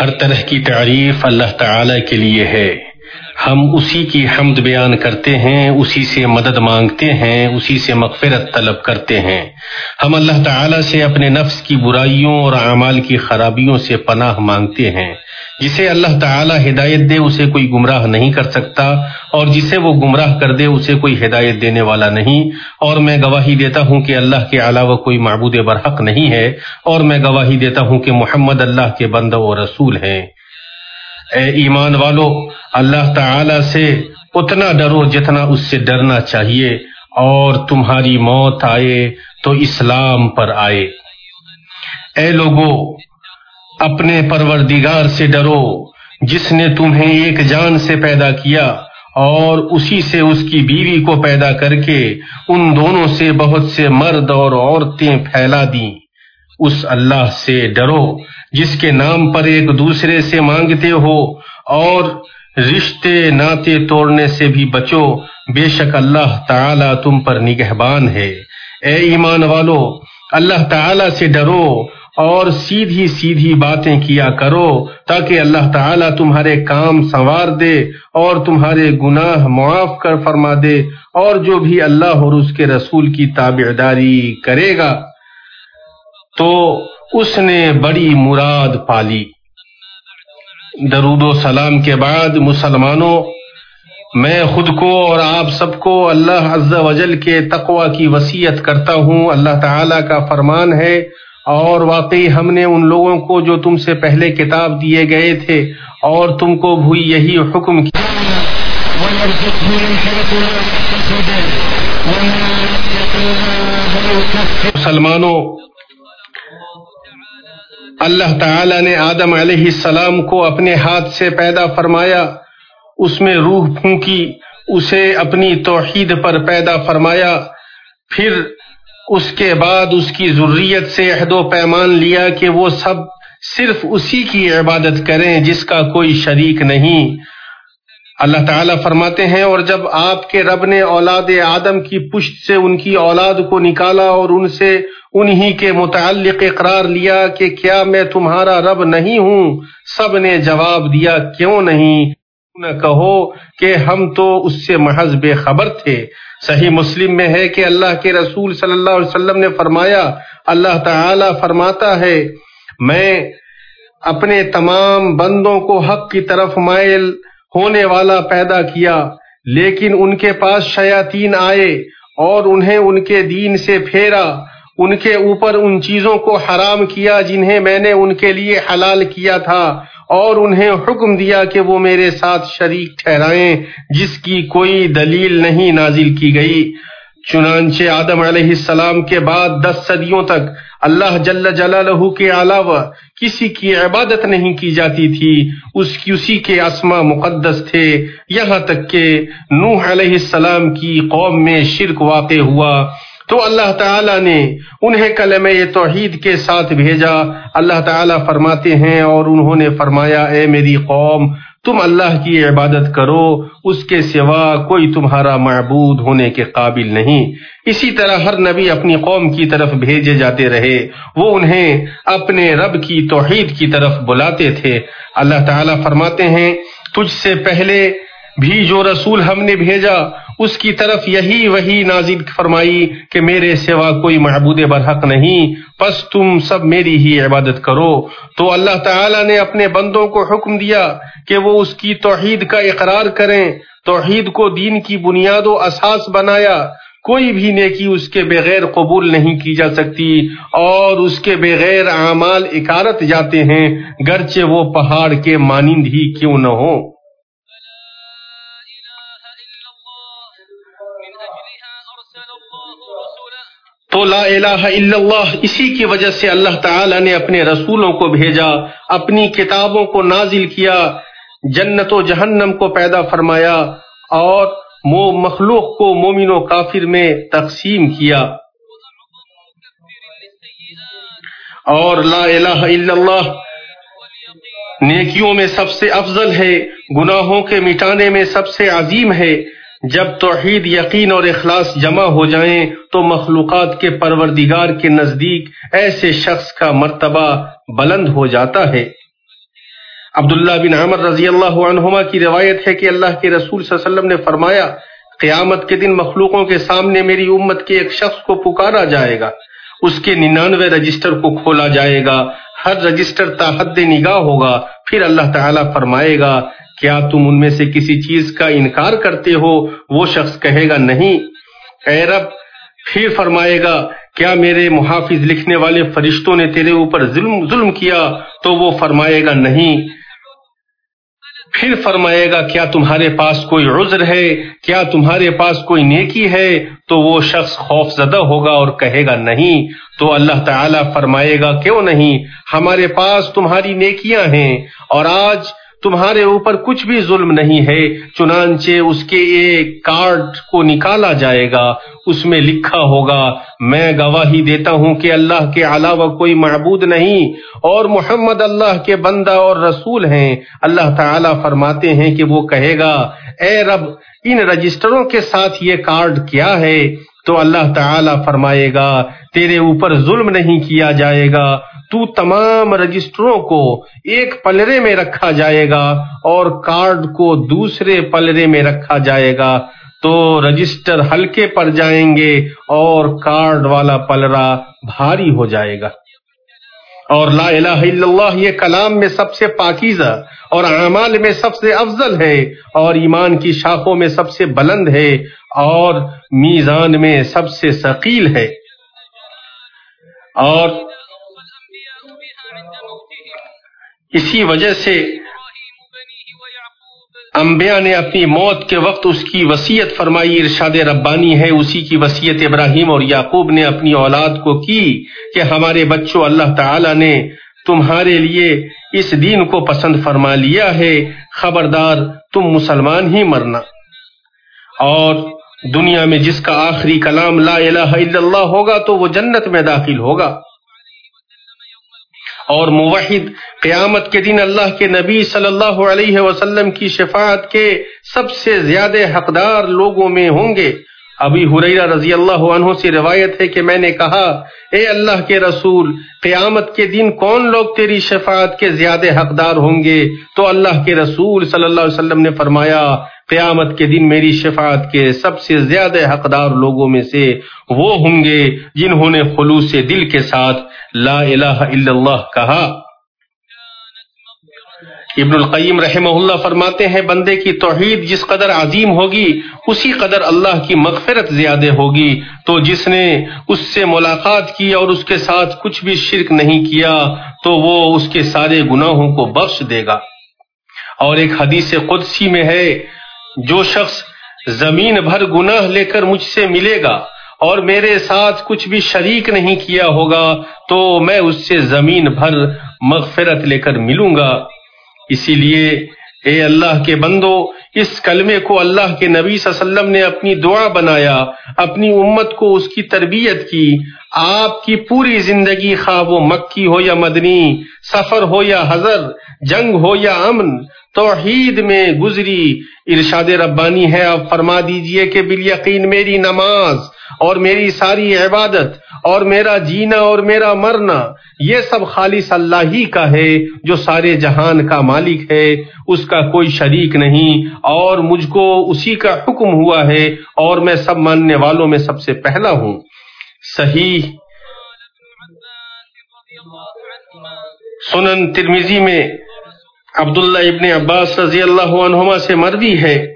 ہر طرح کی تعریف اللہ تعالی کے لیے ہے۔ ہم اسی کی حمد بیان کرتے ہیں، اسی سے مدد مانگتے ہیں، اسی سے مغفرت طلب کرتے ہیں۔ ہم اللہ تعالی سے اپنے نفس کی برائیوں اور اعمال کی خرابیوں سے پناہ مانگتے ہیں۔ جسے اللہ تعالی ہدایت دے اسے کوئی گمراہ نہیں کر سکتا، اور جسے وہ گمراہ کر دے اسے کوئی ہدایت دینے والا نہیں۔ اور میں گواہی دیتا ہوں کہ اللہ کے علاوہ کوئی معبود برحق نہیں ہے، اور میں گواہی دیتا ہوں کہ محمد اللہ کے بندہ و رسول ہیں۔ اے ایمان والو، اللہ تعالی سے اتنا ڈرو جتنا اس سے ڈرنا چاہیے، اور تمہاری موت آئے تو اسلام پر آئے۔ اے لوگو اپنے پروردگار سے ڈرو، جس نے تمہیں ایک جان سے پیدا کیا اور اسی سے اس کی بیوی کو پیدا کر کے ان دونوں سے بہت سے مرد اور عورتیں پھیلا دیں۔ اس اللہ سے ڈرو، جس کے نام پر ایک دوسرے سے مانگتے ہو اور رشتے ناطے توڑنے سے بھی بچو۔ بے شک اللہ تعالی تم پر نگہبان ہے۔ اے ایمان والو، اللہ تعالی سے ڈرو اور سیدھی سیدھی باتیں کیا کرو تاکہ اللہ تعالیٰ تمہارے کام سنوار دے اور تمہارے گناہ معاف کر فرما دے اور جو بھی اللہ اور اس کے رسول کی تابعداری کرے گا، تو اس نے بڑی مراد پالی۔ درود و سلام کے بعد مسلمانوں، میں خود کو اور آپ سب کو اللہ عز و جل کے تقوی کی وسیعت کرتا ہوں۔ اللہ تعالی کا فرمان ہے اور واقعی ہم نے ان لوگوں کو جو تم سے پہلے کتاب دیے گئے تھے، اور تم کو بھی یہی حکم کیا۔ مسلمانوں، اللہ تعالی نے آدم علیہ السلام کو اپنے ہاتھ سے پیدا فرمایا، اس میں روح پھونکی، اسے اپنی توحید پر پیدا فرمایا، پھر اس کے بعد اس کی ضروریت سے عہد و پیمان لیا کہ وہ سب صرف اسی کی عبادت کریں جس کا کوئی شریک نہیں۔ اللہ تعالیٰ فرماتے ہیں، اور جب آپ کے رب نے اولاد آدم کی پشت سے ان کی اولاد کو نکالا اور ان سے انہی کے متعلق اقرار لیا کہ کیا میں تمہارا رب نہیں ہوں، سب نے جواب دیا، کیوں نہیں؟ نہ کہو کہ ہم تو اس سے محض بے خبر تھے۔ صحیح مسلم میں ہے کہ اللہ کے رسول صلی اللہ علیہ وسلم نے فرمایا، اللہ تعالی فرماتا ہے، میں اپنے تمام بندوں کو حق کی طرف مائل ہونے والا پیدا کیا، لیکن ان کے پاس شیاطین آئے اور انہیں ان کے دین سے پھیرا۔ ان کے اوپر ان چیزوں کو حرام کیا جنہیں میں نے ان کے لیے حلال کیا تھا۔ اور انہیں حکم دیا کہ وہ میرے ساتھ شریک ٹھہرائیں، جس کی کوئی دلیل نہیں نازل کی گئی۔ چنانچہ آدم علیہ السلام کے بعد دس صدیوں تک اللہ جل جلالہ کے علاوہ کسی کی عبادت نہیں کی جاتی تھی۔ اس کی اسی کے اسما مقدس تھے۔ یہاں تک کہ نوح علیہ السلام کی قوم میں شرک واقع ہوا۔ تو اللہ تعالیٰ نے انہیں کلمہ توحید کے ساتھ بھیجا۔ اللہ تعالیٰ فرماتے ہیں اور انہوں نے فرمایا، اے میری قوم، تم اللہ کی عبادت کرو، اس کے سوا کوئی تمہارا معبود ہونے کے قابل نہیں۔ اسی طرح ہر نبی اپنی قوم کی طرف بھیجے جاتے رہے۔ وہ انہیں اپنے رب کی توحید کی طرف بلاتے تھے۔ اللہ تعالیٰ فرماتے ہیں، تجھ سے پہلے بھی جو رسول ہم نے بھیجا، اس کی طرف یہی وہی نازل فرمائی کہ میرے سوا کوئی محبود برحق نہیں، پس تم سب میری ہی عبادت کرو۔ تو اللہ تعالی نے اپنے بندوں کو حکم دیا کہ وہ اس کی توحید کا اقرار کریں۔ توحید کو دین کی بنیاد و اساس بنایا۔ کوئی بھی نیکی اس کے بغیر قبول نہیں کی جا سکتی، اور اس کے بغیر اعمال اکارت جاتے ہیں، گرچہ وہ پہاڑ کے مانند ہی کیوں نہ تو لا الہ الا اللہ، اسی کی وجہ سے اللہ تعالی نے اپنے رسولوں کو بھیجا، اپنی کتابوں کو نازل کیا، جنت و جہنم کو پیدا فرمایا اور مخلوق کو مومن و کافر میں تقسیم کیا۔ اور لا الہ الا اللہ نیکیوں میں سب سے افضل ہے، گناہوں کے مٹانے میں سب سے عظیم ہے۔ جب توحید، یقین اور اخلاص جمع ہو جائیں، تو مخلوقات کے پروردگار کے نزدیک ایسے شخص کا مرتبہ بلند ہو جاتا ہے۔ عبداللہ بن عمر رضی اللہ عنہما کی روایت ہے کہ اللہ کے رسول صلی اللہ علیہ وسلم نے فرمایا، قیامت کے دن مخلوقوں کے سامنے میری امت کے ایک شخص کو پکارا جائے گا۔ اس کے ننانوے رجسٹر کو کھولا جائے گا۔ ہر رجسٹر تاحد نگاہ ہوگا۔ پھر اللہ تعالیٰ فرمائے گا، کیا تم ان میں سے کسی چیز کا انکار کرتے ہو؟ وہ شخص کہے گا، نہیں۔ اے رب، پھر فرمائے گا، کیا میرے محافظ لکھنے والے فرشتوں نے تیرے اوپر ظلم ظلم کیا؟ تو وہ فرمائے گا، نہیں۔ پھر فرمائے گا، کیا تمہارے پاس کوئی عذر ہے؟ کیا تمہارے پاس کوئی نیکی ہے؟ تو وہ شخص خوف زدہ ہوگا اور کہے گا نہیں، تو اللہ تعالی فرمائے گا، کیوں نہیں؟ ہمارے پاس تمہاری نیکیاں ہیں اور آج تمہارے اوپر کچھ بھی ظلم نہیں ہے، چنانچہ اس کے ایک کارڈ کو نکالا جائے گا، اس میں لکھا ہوگا، میں گواہی دیتا ہوں کہ اللہ کے علاوہ کوئی معبود نہیں، اور محمد اللہ کے بندہ اور رسول ہیں۔ اللہ تعالی فرماتے ہیں کہ وہ کہے گا، اے رب، ان رجسٹروں کے ساتھ یہ کارڈ کیا ہے؟ تو اللہ تعالی فرمائے گا، تیرے اوپر ظلم نہیں کیا جائے گا۔ تو تمام رجسٹروں کو ایک پلرے میں رکھا جائے گا اور کارڈ کو دوسرے پلرے میں رکھا جائے گا۔ تو رجسٹر ہلکے پڑ جائیں گے اور کارڈ والا پلرا بھاری ہو جائے گا۔ اور لا الہ الا اللہ یہ کلام میں سب سے پاکیزہ اور اعمال میں سب سے افضل ہے اور ایمان کی شاخوں میں سب سے بلند ہے اور میزان میں سب سے ثقیل ہے۔ اور اسی وجہ سے انبیاء نے اپنی موت کے وقت اس کی وسیعت فرمائی، ارشاد ربانی ہے، اسی کی وسیعت ابراہیم اور یعقوب نے اپنی اولاد کو کی کہ ہمارے بچوں اللہ تعالی نے تمہارے لیے اس دین کو پسند فرما لیا ہے۔ خبردار، تم مسلمان ہی مرنا۔ اور دنیا میں جس کا آخری کلام لا الہ الا اللہ ہوگا تو وہ جنت میں داخل ہوگا۔ اور موحد قیامت کے دن اللہ کے نبی صلی اللہ علیہ وسلم کی شفاعت کے سب سے زیادہ حقدار لوگوں میں ہوں گے۔ ابھی حریرہ رضی اللہ عنہ سے روایت ہے کہ میں نے کہا، اے اللہ کے رسول، قیامت کے دن کون لوگ تیری شفاعت کے زیادہ حقدار ہوں گے؟ تو اللہ کے رسول صلی اللہ علیہ وسلم نے فرمایا، قیامت کے دن میری شفاعت کے سب سے زیادہ حقدار لوگوں میں سے وہ ہوں گے جنہوں نے خلوص دل کے ساتھ لا الہ الا اللہ کہا۔ ابن القیم رحمہ اللہ فرماتے ہیں، بندے کی توحید جس قدر عظیم ہوگی، اسی قدر اللہ کی مغفرت زیادہ ہوگی۔ تو جس نے اس سے ملاقات کی اور اس کے ساتھ کچھ بھی شرک نہیں کیا، تو وہ اس کے سارے گناہوں کو بخش دے گا۔ اور ایک حدیث قدسی میں ہے، جو شخص زمین بھر گناہ لے کر مجھ سے ملے گا اور میرے ساتھ کچھ بھی شریک نہیں کیا ہوگا، تو میں اس سے زمین بھر مغفرت لے کر ملوں گا۔ اسی لیے اے اللہ کے بندو، اس کلمے کو اللہ کے نبی صلی اللہ علیہ وسلم نے اپنی دعا بنایا، اپنی امت کو اس کی تربیت کی۔ آپ کی پوری زندگی خواب و مکی ہو یا مدنی، سفر ہو یا حضر، جنگ ہو یا امن، توحید میں گزری۔ ارشاد ربانی ہے اب فرما دیجیے کہ بالیقین میری نماز اور میری ساری عبادت اور میرا جینا اور میرا مرنا، یہ سب خالص اللہ ہی کا ہے، جو سارے جہان کا مالک ہے، اس کا کوئی شریک نہیں، اور مجھ کو اسی کا حکم ہوا ہے، اور میں سب ماننے والوں میں سب سے پہلا ہوں۔ صحیح۔ سنن ترمیزی میں عبداللہ ابن عباس رضی اللہ عنہما سے مروی ہے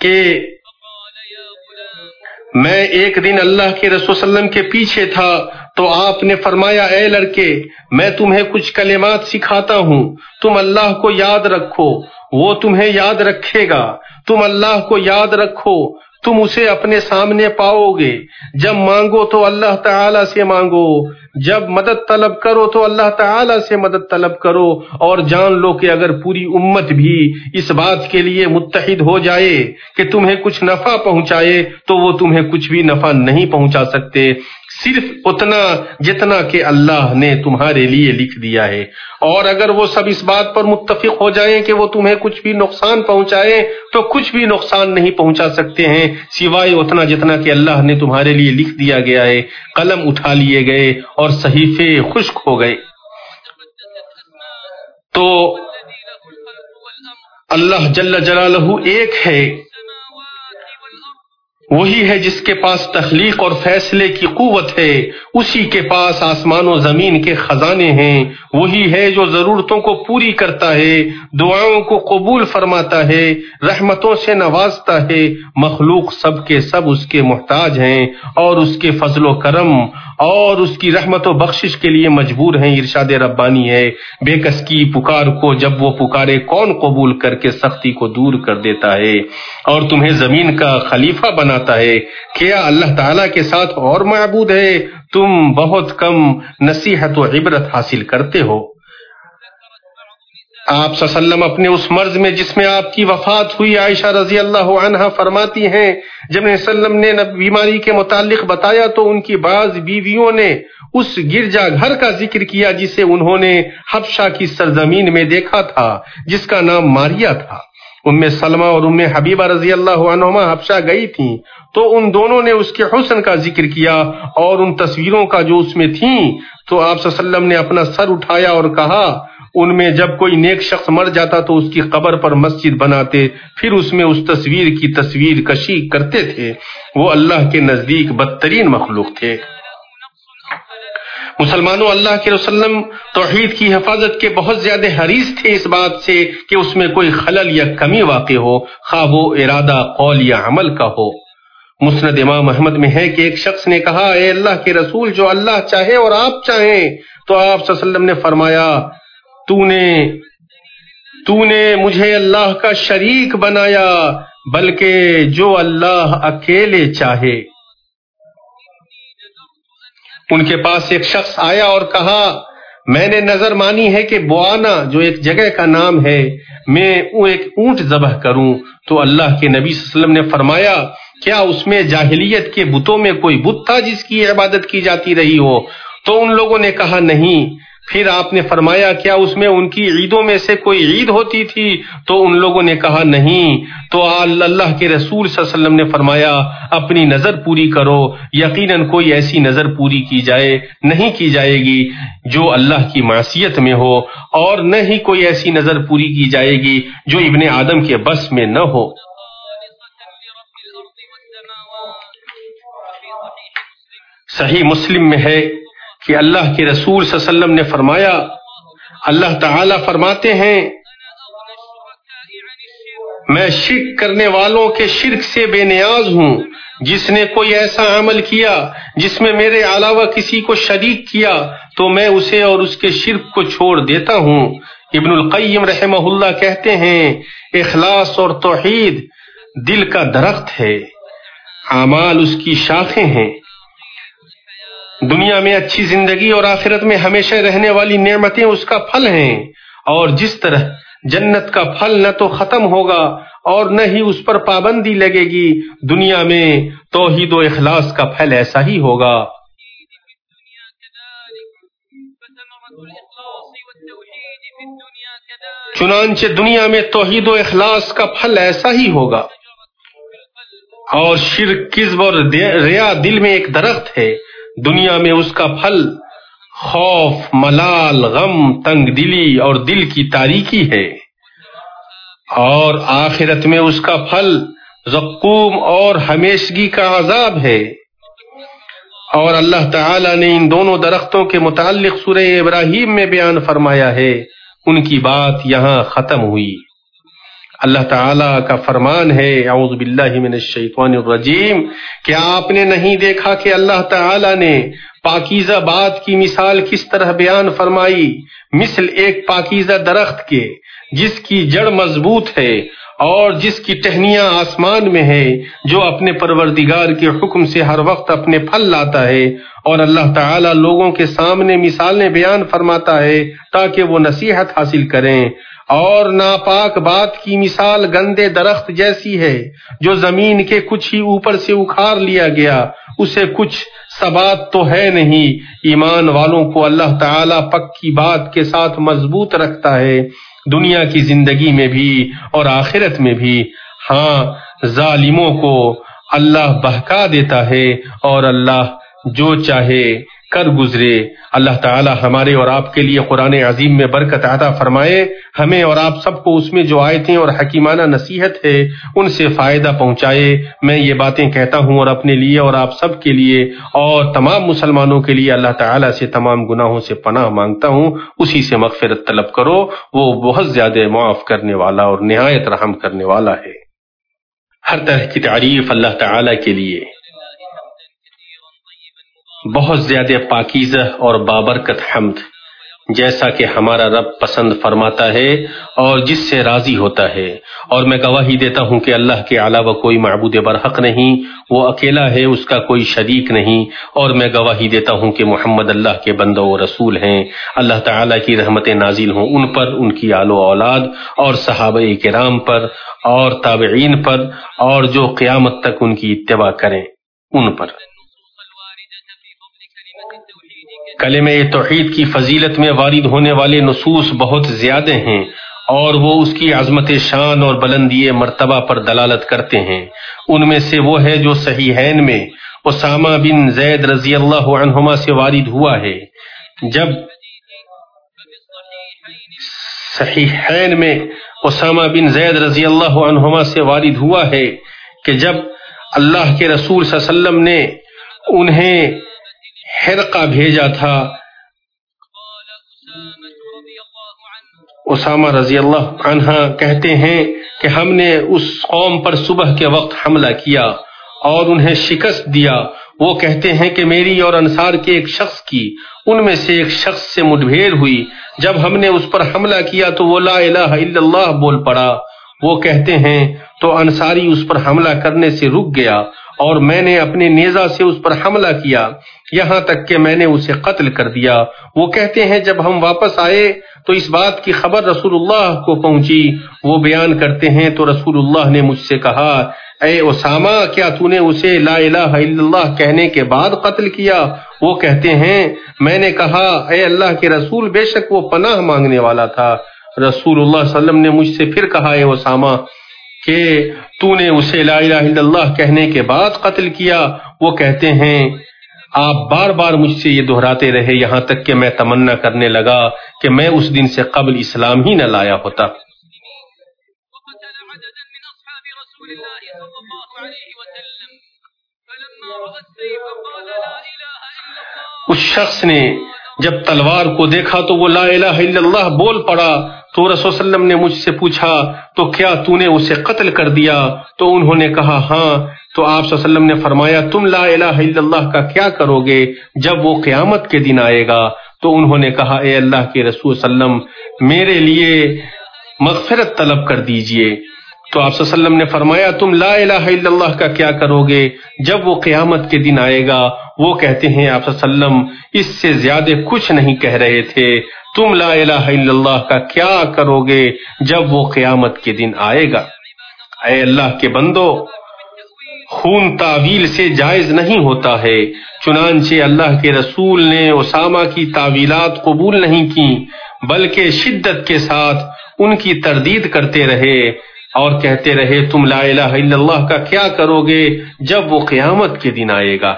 کہ میں ایک دن اللہ کے رسول وسلم کے پیچھے تھا تو آپ نے فرمایا، اے لڑکے، میں تمہیں کچھ کلمات سکھاتا ہوں۔ تم اللہ کو یاد رکھو، وہ تمہیں یاد رکھے گا۔ تم اللہ کو یاد رکھو۔ تم اسے اپنے سامنے پاؤ گے۔ جب مانگو تو اللہ تعالی سے مانگو۔ جب مدد طلب کرو تو اللہ تعالی سے مدد طلب کرو۔ اور جان لو کہ اگر پوری امت بھی اس بات کے لیے متحد ہو جائے کہ تمہیں کچھ نفع پہنچائے تو وہ تمہیں کچھ بھی نفع نہیں پہنچا سکتے۔ صرف اتنا جتنا کہ اللہ نے تمہارے لیے لکھ دیا ہے۔ اور اگر وہ سب اس بات پر متفق ہو جائیں کہ وہ تمہیں کچھ بھی نقصان پہنچائے، تو کچھ بھی نقصان نہیں پہنچا سکتے ہیں، سوائے اتنا جتنا کہ اللہ نے تمہارے لیے لکھ دیا گیا ہے۔ قلم اٹھا لیے گئے اور صحیفے خشک ہو گئے۔ تو اللہ جل جلالہ ایک ہے۔ وہی ہے جس کے پاس تخلیق اور فیصلے کی قوت ہے، اسی کے پاس آسمان و زمین کے خزانے ہیں وہی ہے جو ضرورتوں کو پوری کرتا ہے، دعاؤں کو قبول فرماتا ہے، رحمتوں سے نوازتا ہے۔ مخلوق سب کے سب اس کے محتاج ہیں اور اس کے فضل و کرم اور اس کی رحمت و بخشش کے لیے مجبور ہیں۔ ارشاد ربانی ہے، بے کس کی پکار کو جب وہ پکارے کون قبول کر کے سختی کو دور کر دیتا ہے؟ اور تمہیں زمین کا خلیفہ بناتا ہے۔ کیا اللہ تعالی کے ساتھ اور معبود ہے؟ تم بہت کم نصیحت و عبرت حاصل کرتے ہو۔ آپ وسلم اپنے اس مرض میں جس میں آپ کی وفات ہوئی، عائشہ رضی اللہ عنہ فرماتی ہیں، جب وسلم نے بیماری کے متعلق بتایا تو ان کی بعض بیویوں نے اس گرجا گھر کا ذکر کیا جسے انہوں نے حبشہ کی سرزمین میں دیکھا تھا، جس کا نام ماریا تھا۔ ام سلمہ اور ام حبیبہ رضی اللہ عنہما حبشہ گئی تھیں، تو ان دونوں نے اس کے حسن کا ذکر کیا اور ان تصویروں کا جو اس میں تھیں، تو آپ وسلم نے اپنا سر اٹھایا اور کہا، ان میں جب کوئی نیک شخص مر جاتا تو اس کی قبر پر مسجد بناتے، پھر اس میں اس تصویر کی تصویر کشی کرتے تھے۔ وہ اللہ کے نزدیک بدترین مخلوق تھے۔ مسلمانوں، اللہ کے وسلم، توحید کی حفاظت کے بہت زیادہ حریص تھے اس بات سے کہ اس میں کوئی خلل یا کمی واقع ہو، خواہ وہ ارادہ، قول یا عمل کا ہو۔ مسند امام محمد میں ہے کہ ایک شخص نے کہا، اے اللہ کے رسول، جو اللہ چاہے اور آپ چاہیں، تو آپ وسلم نے فرمایا، تو نے تو نے مجھے اللہ کا شریک بنایا، بلکہ جو اللہ اکیلے چاہے۔ ان کے پاس ایک شخص آیا اور کہا، میں نے نظر مانی ہے کہ بوانا، جو ایک جگہ کا نام ہے، میں ایک اونٹ ذبح کروں۔ تو اللہ کے نبی صلی اللہ علیہ وسلم نے فرمایا، کیا اس میں جاہلیت کے بتوں میں کوئی بت تھا جس کی عبادت کی جاتی رہی ہو؟ تو ان لوگوں نے کہا، نہیں۔ پھر آپ نے فرمایا، کیا اس میں ان کی عیدوں میں سے کوئی عید ہوتی تھی؟ تو ان لوگوں نے کہا، نہیں۔ تو اللہ کے رسول صلی اللہ علیہ وسلم نے فرمایا، اپنی نظر پوری کرو۔ یقیناً کوئی ایسی نظر پوری کی جائے، نہیں کی جائے گی جو اللہ کی معصیت میں ہو، اور نہ ہی کوئی ایسی نظر پوری کی جائے گی جو ابن آدم کے بس میں نہ ہو۔ صحیح مسلم میں ہے۔ کہ اللہ کے رسول صلی اللہ علیہ وسلم نے فرمایا، اللہ تعالی فرماتے ہیں، میں شرک کرنے والوں کے شرک سے بے نیاز ہوں۔ جس نے کوئی ایسا عمل کیا، جس میں میرے علاوہ کسی کو شریک کیا، تو میں اسے اور اس کے شرک کو چھوڑ دیتا ہوں۔ ابن القیم رحمہ اللہ کہتے ہیں، اخلاص اور توحید دل کا درخت ہے۔ اعمال اس کی شاخیں ہیں۔ دنیا میں اچھی زندگی اور آخرت میں ہمیشہ رہنے والی نعمتیں اس کا پھل ہیں۔ اور جس طرح جنت کا پھل نہ تو ختم ہوگا اور نہ ہی اس پر پابندی لگے گی، دنیا میں توحید و اخلاص کا پھل ایسا ہی ہوگا۔ چنانچہ دنیا میں توحید و اخلاص کا پھل ایسا ہی ہوگا۔ اور شرک کزب اور ریا دل میں ایک درخت ہے۔ دنیا میں اس کا پھل، خوف، ملال، غم، تنگ دلی اور دل کی تاریکی ہے۔ اور آخرت میں اس کا پھل زقوم اور ہمیشگی کا عذاب ہے۔ اور اللہ تعالی نے ان دونوں درختوں کے متعلق سورہ ابراہیم میں بیان فرمایا ہے۔ ان کی بات یہاں ختم ہوئی۔ اللہ تعالی کا فرمان ہے، اعوذ باللہ من الشیطان الرجیم، کہ آپ نے نہیں دیکھا کہ اللہ تعالی نے پاکیزہ بات کی مثال کس طرح بیان فرمائی؟ مثل ایک پاکیزہ درخت کے، جس کی جڑ مضبوط ہے۔ اور جس کی ٹہنیاں آسمان میں ہے جو اپنے پروردگار کے حکم سے ہر وقت اپنے پھل لاتا ہے۔ اور اللہ تعالی لوگوں کے سامنے مثالیں بیان فرماتا ہے تاکہ وہ نصیحت حاصل کریں۔ اور ناپاک بات کی مثال گندے درخت جیسی ہے، جو زمین کے کچھ ہی اوپر سے اکھار لیا گیا۔ اسے کچھ سبات تو ہے نہیں۔ ایمان والوں کو اللہ تعالی پک کی بات کے ساتھ مضبوط رکھتا ہے۔ دنیا کی زندگی میں بھی اور آخرت میں بھی۔ ہاں ظالموں کو اللہ بہکا دیتا ہے اور اللہ جو چاہے کر گزرے۔ اللہ تعالی ہمارے اور آپ کے لیے قرآن عظیم میں برکت عطا فرمائے۔ ہمیں اور آپ سب کو اس میں جو آیتیں اور حکیمانہ نصیحت ہے، ان سے فائدہ پہنچائے۔ میں یہ باتیں کہتا ہوں اور اپنے لیے اور آپ سب کے لیے اور تمام مسلمانوں کے لیے اللہ تعالیٰ سے تمام گناہوں سے پناہ مانگتا ہوں۔ اسی سے مغفرت طلب کرو۔ وہ بہت زیادہ معاف کرنے والا اور نہایت رحم کرنے والا ہے۔ ہر طرح کی تعریف اللہ تعالی کے لیے۔ بہت زیادہ پاکیزہ اور بابرکت حمد، جیسا کہ ہمارا رب پسند فرماتا ہے اور جس سے راضی ہوتا ہے۔ اور میں گواہی دیتا ہوں کہ اللہ کے علاوہ کوئی معبود برحق نہیں، وہ اکیلا ہے، اس کا کوئی شریک نہیں۔ اور میں گواہی دیتا ہوں کہ محمد اللہ کے بند و رسول ہیں۔ اللہ تعالیٰ کی رحمت نازل ہوں ان پر، ان کی آل و اولاد اور صحابہ کرام پر اور تابعین پر اور جو قیامت تک ان کی اتباع کریں، ان پر۔ کلمہ توحید کی فضیلت میں وارد ہونے والے نصوص بہت زیادہ ہیں اور وہ اس کی عظمت شان اور بلندی مرتبہ پر دلالت کرتے ہیں۔ ان میں سے وہ ہے جو صحیحین میں اسامہ بن زید رضی اللہ عنہما سے وارد ہوا ہے۔ جب صحیحین میں اسامہ بن زید رضی اللہ عنہما سے وارد ہوا ہے کہ جب اللہ کے رسول صلی اللہ علیہ وسلم نے انہیں حرقہ بھیجا تھا۔ اسامہ رضی اللہ عنہ کہتے ہیں کہ ہم نے اس قوم پر صبح کے وقت حملہ کیا اور انہیں شکست دیا۔ وہ کہتے ہیں کہ میری اور انصار کے ایک شخص کی، ان میں سے ایک شخص سے مٹبھیڑ ہوئی۔ جب ہم نے اس پر حملہ کیا تو وہ لا الہ الا اللہ بول پڑا۔ وہ کہتے ہیں تو انصاری اس پر حملہ کرنے سے رک گیا۔ اور میں نے اپنے نیزا سے اس پر حملہ کیا، یہاں تک کہ میں نے اسے قتل کر دیا۔ وہ کہتے ہیں، جب ہم واپس آئے تو اس بات کی خبر رسول اللہ کو پہنچی۔ وہ بیان کرتے ہیں، تو رسول اللہ نے مجھ سے کہا، اے اسامہ، کیا تو نے اسے لا الہ الا اللہ کہنے کے بعد قتل کیا؟ وہ کہتے ہیں، میں نے کہا، اے اللہ کے رسول، بے شک وہ پناہ مانگنے والا تھا۔ رسول اللہ صلی اللہ علیہ وسلم نے مجھ سے پھر کہا، اے اسامہ کہ تو نے اسے لا الہ الا اللہ کہنے کے بعد قتل کیا۔ وہ کہتے ہیں، آپ بار بار مجھ سے یہ دہراتے رہے، یہاں تک کہ میں تمنا کرنے لگا کہ میں اس دن سے قبل اسلام ہی نہ لایا ہوتا۔ اس شخص نے جب تلوار کو دیکھا تو وہ لا الہ الا اللہ بول پڑا تو رسول صلی اللہ علیہ وسلم نے مجھ سے پوچھا، تو کیا تو نے اسے قتل کر دیا؟ تو انہوں نے کہا ہاں۔ تو آپ صلی اللہ علیہ وسلم نے فرمایا، تم لا الہ الا اللہ کا کیا کرو گے جب وہ قیامت کے دن آئے گا؟ تو انہوں نے کہا، اے اللہ کے رسول صلی اللہ علیہ وسلم، میرے لیے مغفرت طلب کر دیجیے۔ تو آپ وسلم نے فرمایا، تم لا الہ الا اللہ کا کیا کرو گے؟ جب وہ قیامت کے دن آئے گا، وہ کہتے ہیں، آپ وسلم، اس سے زیادہ کچھ نہیں کہہ رہے تھے۔ تم لا الہ الا اللہ کا کیا کرو گے جب وہ قیامت کے دن آئے گا؟ اے اللہ کے بندو، خون تعویل سے جائز نہیں ہوتا ہے۔ چنانچہ اللہ کے رسول نے اسامہ کی تعویلات قبول نہیں کی بلکہ شدت کے ساتھ ان کی تردید کرتے رہے۔ اور کہتے رہے، تم لا الہ الا اللہ کا کیا کرو گے جب وہ قیامت کے دن آئے گا؟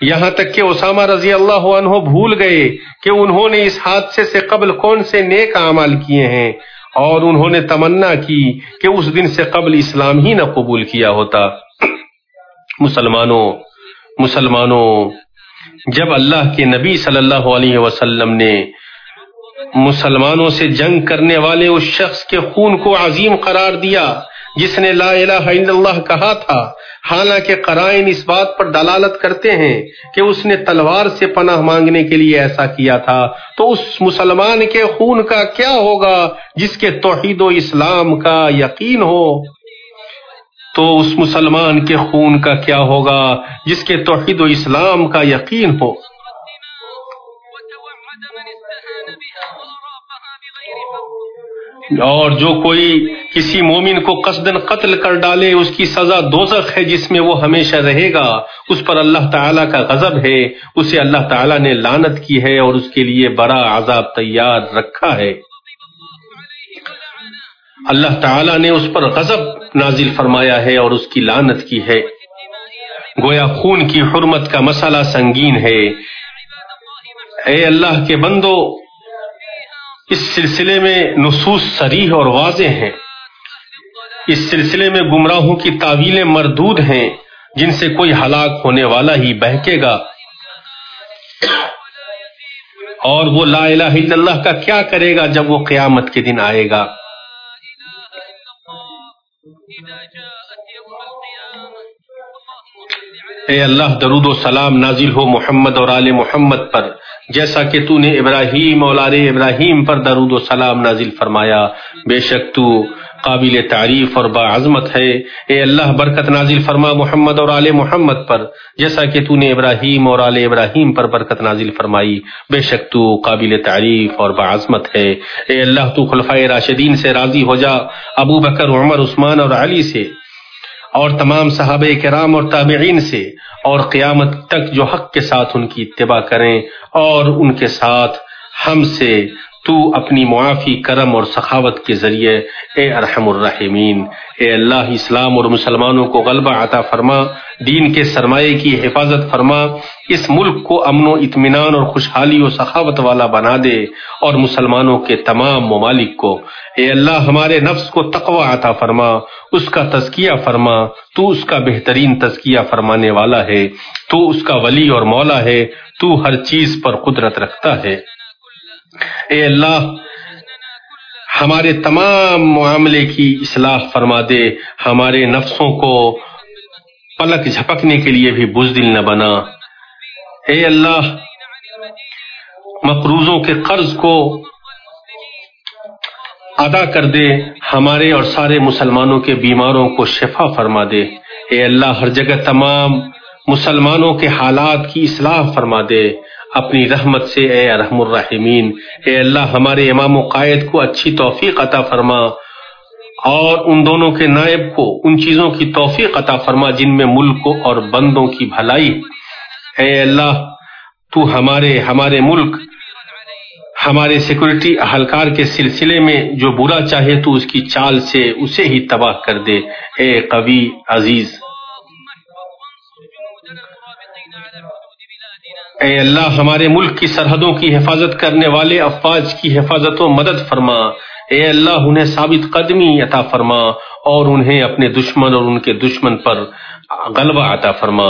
یہاں تک کہ اسامہ رضی اللہ عنہ بھول گئے کہ انہوں نے اس حادثے سے قبل کون سے نیک اعمال کیے ہیں اور انہوں نے تمنا کی کہ اس دن سے قبل اسلام ہی نہ قبول کیا ہوتا۔ مسلمانوں مسلمانوں، جب اللہ کے نبی صلی اللہ علیہ وسلم نے مسلمانوں سے جنگ کرنے والے اس شخص کے خون کو عظیم قرار دیا، جس نے لا الہ الا اللہ کہا تھا۔ حالانکہ قرائن اس بات پر دلالت کرتے ہیں کہ اس نے تلوار سے پناہ مانگنے کے لیے ایسا کیا تھا۔ تو اس مسلمان کے خون کا کیا ہوگا جس کے توحید و اسلام کا یقین ہو؟ تو اس مسلمان کے خون کا کیا ہوگا جس کے توحید و اسلام کا یقین ہو؟ اور جو کوئی کسی مومن کو قصدن قتل کر ڈالے، اس کی سزا دوزخ ہے جس میں وہ ہمیشہ رہے گا۔ اس پر اللہ تعالیٰ کا غضب ہے۔ اسے اللہ تعالیٰ نے لانت کی ہے اور اس کے لیے بڑا عذاب تیار رکھا ہے۔ اللہ تعالیٰ نے اس پر غضب نازل فرمایا ہے اور اس کی لانت کی ہے۔ گویا خون کی حرمت کا مسئلہ سنگین ہے۔ اے اللہ کے بندو اس سلسلے میں نصوص سریح اور واضح ہیں۔ اس سلسلے میں گمراہوں کی تعویلیں مردود ہیں، جن سے کوئی ہلاک ہونے والا ہی بہکے گا۔ اور وہ لا الہ الا اللہ کا کیا کرے گا جب وہ قیامت کے دن آئے گا؟ اے اللہ درود و سلام نازل ہو محمد اور آل محمد پر۔ جیسا کہ تو نے ابراہیم اور ابراہیم پر درود و سلام نازل فرمایا، بے شک تو قابل تعریف اور باعظمت ہے۔ اے اللہ، برکت نازل فرما محمد اور آل محمد پر۔ جیسا کہ تو نے ابراہیم اور آل ابراہیم پر برکت نازل فرمائی، بے شک تو قابل تعریف اور باعظمت ہے۔ اے اللہ، تو خلفۂ راشدین سے راضی ہو جا۔ ابو بکر، عمر، عثمان اور علی سے اور تمام صحابہ کرام اور تابعین سے۔ اور قیامت تک جو حق کے ساتھ ان کی اتباع کریں اور ان کے ساتھ ہم سے تو اپنی معافی، کرم اور سخاوت کے ذریعے اے ارحم الرحمین اے اللہ اسلام اور مسلمانوں کو غلبہ عطا فرما، دین کے سرمایہ کی حفاظت فرما، اس ملک کو امن و اطمینان اور خوشحالی و سخاوت والا بنا دے اور مسلمانوں کے تمام ممالک کو۔ اے اللہ، ہمارے نفس کو تقوی عطا فرما، اس کا تزکیہ فرما، تو اس کا بہترین تزکیہ فرمانے والا ہے، تو اس کا ولی اور مولا ہے، تو ہر چیز پر قدرت رکھتا ہے۔ اے اللہ، ہمارے تمام معاملے کی اصلاح فرما دے، ہمارے نفسوں کو پلک جھپکنے کے لیے بھی بزدل نہ بنا۔ اے اللہ، مقروضوں کے قرض کو ادا کر دے، ہمارے اور سارے مسلمانوں کے بیماروں کو شفا فرما دے۔ اے اللہ، ہر جگہ تمام مسلمانوں کے حالات کی اصلاح فرما دے۔ اپنی رحمت سے، اے رحم الرحمین اے اللہ ہمارے امام و قائد کو اچھی توفیق عطا فرما اور ان دونوں کے نائب کو ان چیزوں کی توفیق عطا فرما جن میں ملک اور بندوں کی بھلائی۔ اے اللہ، تو ہمارے ہمارے ملک، ہمارے سیکورٹی اہلکار کے سلسلے میں جو برا چاہے تو اس کی چال سے اسے ہی تباہ کر دے۔ اے قوی، عزیز۔ اے اللہ، ہمارے ملک کی سرحدوں کی حفاظت کرنے والے افواج کی حفاظت و مدد فرما۔ اے اللہ، انہیں ثابت قدمی عطا فرما اور انہیں اپنے دشمن اور ان کے دشمن پر غلبہ عطا فرما۔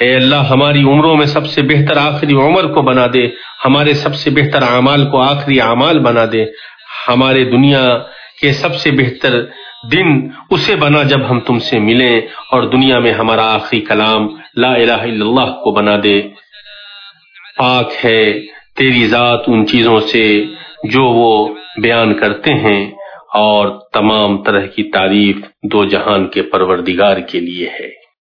اے اللہ، ہماری عمروں میں سب سے بہتر آخری عمر کو بنا دے۔ ہمارے سب سے بہتر اعمال کو آخری اعمال بنا دے۔ ہمارے دنیا کے سب سے بہتر دن اسے بنا جب ہم تم سے ملیں اور دنیا میں ہمارا آخری کلام لا الہ الا اللہ کو بنا دے۔ پاک ہے، تیری ذات ان چیزوں سے جو وہ بیان کرتے ہیں اور تمام طرح کی تعریف دو جہان کے پروردگار کے لیے ہے۔